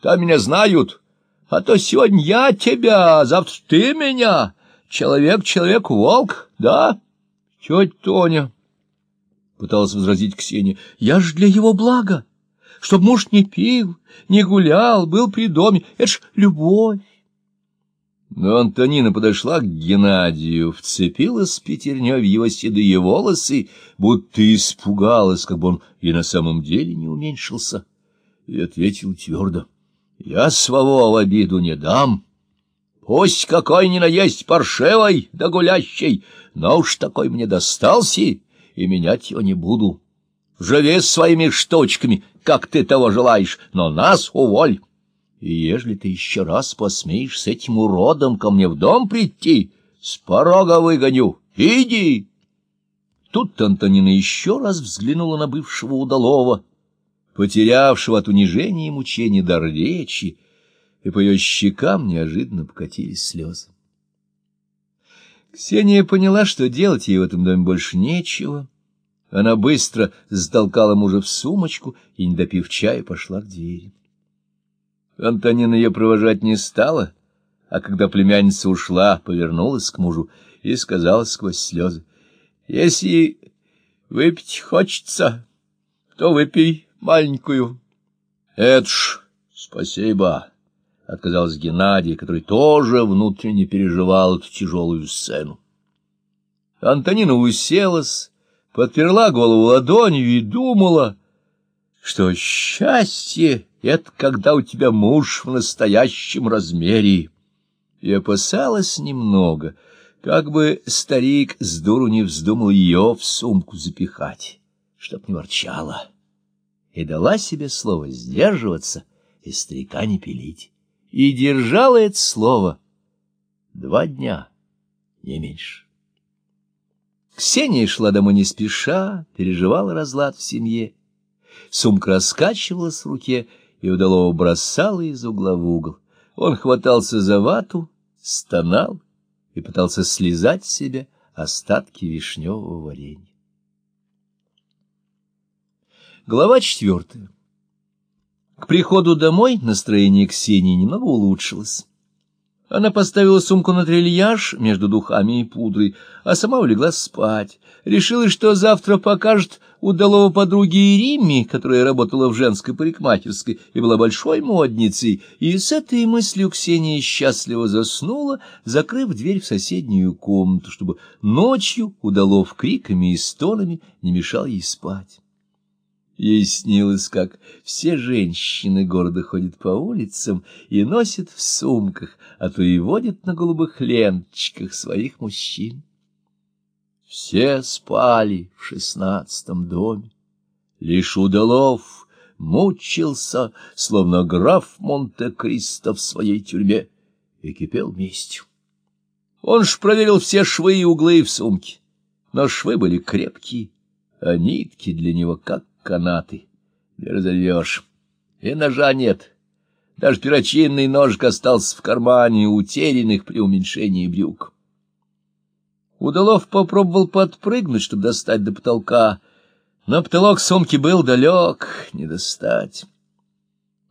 Там меня знают, а то сегодня я тебя, а завтра ты меня. Человек, человек, волк, да? Тетя Тоня, — пыталась возразить Ксения, — я ж для его блага, чтоб муж не пил, не гулял, был при доме. Это ж любовь. Но Антонина подошла к Геннадию, вцепилась пятерней в его седые волосы, будто испугалась, как бы он и на самом деле не уменьшился, и ответил твердо. — Я своего в обиду не дам. Пусть какой ни наесть паршивой да гулящей, но уж такой мне достался, и менять его не буду. Живи своими штучками, как ты того желаешь, но нас уволь. И ежели ты еще раз посмеешь с этим уродом ко мне в дом прийти, с порога выгоню. Иди!» Тут Антонина еще раз взглянула на бывшего удалого, потерявшего от унижения и мучений дар речи, и по ее щекам неожиданно покатились слезы. Ксения поняла, что делать ей в этом доме больше нечего. Она быстро затолкала мужа в сумочку и, не допив чая, пошла к двери. Антонина ее провожать не стала, а когда племянница ушла, повернулась к мужу и сказала сквозь слезы, — Если выпить хочется, то выпей маленькую. — Это ж спасибо, — отказался Геннадий, который тоже внутренне переживал эту тяжелую сцену. Антонина уселась, подперла голову ладонью и думала, что счастье — это когда у тебя муж в настоящем размере. И опасалась немного, как бы старик с дуру не вздумал ее в сумку запихать, чтоб не ворчала, и дала себе слово сдерживаться и старика не пилить. И держала это слово два дня, не меньше. Ксения шла домой не спеша, переживала разлад в семье. Сумка раскачивалась в руке, и удалого бросала из угла в угол. Он хватался за вату, стонал и пытался слезать с себя остатки вишневого варенья. Глава четвертая. К приходу домой настроение Ксении немного улучшилось. Она поставила сумку на трильяж между духами и пудрой, а сама улеглась спать. Решила, что завтра покажет удалого подруги Иримми, которая работала в женской парикмахерской и была большой модницей, и с этой мыслью Ксения счастливо заснула, закрыв дверь в соседнюю комнату, чтобы ночью удалов криками и стонами не мешал ей спать. Ей снилось, как все женщины города ходят по улицам и носят в сумках, а то и водят на голубых ленточках своих мужчин. Все спали в шестнадцатом доме. Лишь удалов мучился, словно граф Монте-Кристо в своей тюрьме, и кипел местью. Он ж проверил все швы и углы в сумке, но швы были крепкие, а нитки для него как канаты. Не разорвешь. И ножа нет. Даже перочинный ножик остался в кармане, утерянных при уменьшении брюк. Удалов попробовал подпрыгнуть, чтобы достать до потолка, но потолок сумки был далек, не достать.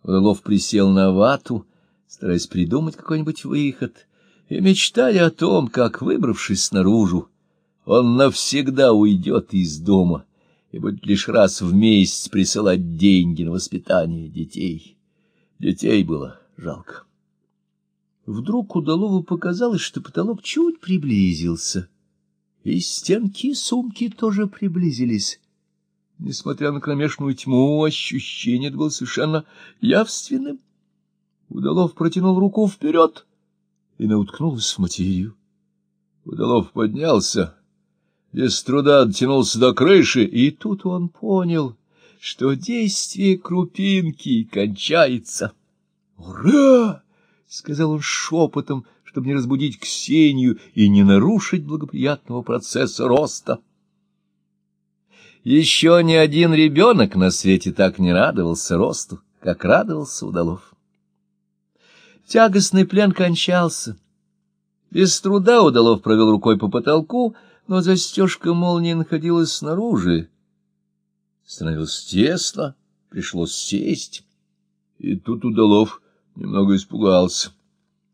Удалов присел на вату, стараясь придумать какой-нибудь выход, и мечтая о том, как, выбравшись снаружи, он навсегда уйдет из дома и будет лишь раз в месяц присылать деньги на воспитание детей. Детей было жалко. Вдруг Удалову показалось, что потолок чуть приблизился, и стенки сумки тоже приблизились. Несмотря на кромешную тьму, ощущение было совершенно явственным. Удалов протянул руку вперед и науткнулся в материю. Удалов поднялся без труда дотянулся до крыши, и тут он понял, что действие крупинки кончается. «Ура!» — сказал он шепотом, чтобы не разбудить Ксению и не нарушить благоприятного процесса роста. Еще ни один ребенок на свете так не радовался росту, как радовался Удалов. Тягостный плен кончался. Без труда Удалов провел рукой по потолку, но застежка молнии находилась снаружи. Становилось тесно, пришлось сесть. И тут Удалов немного испугался.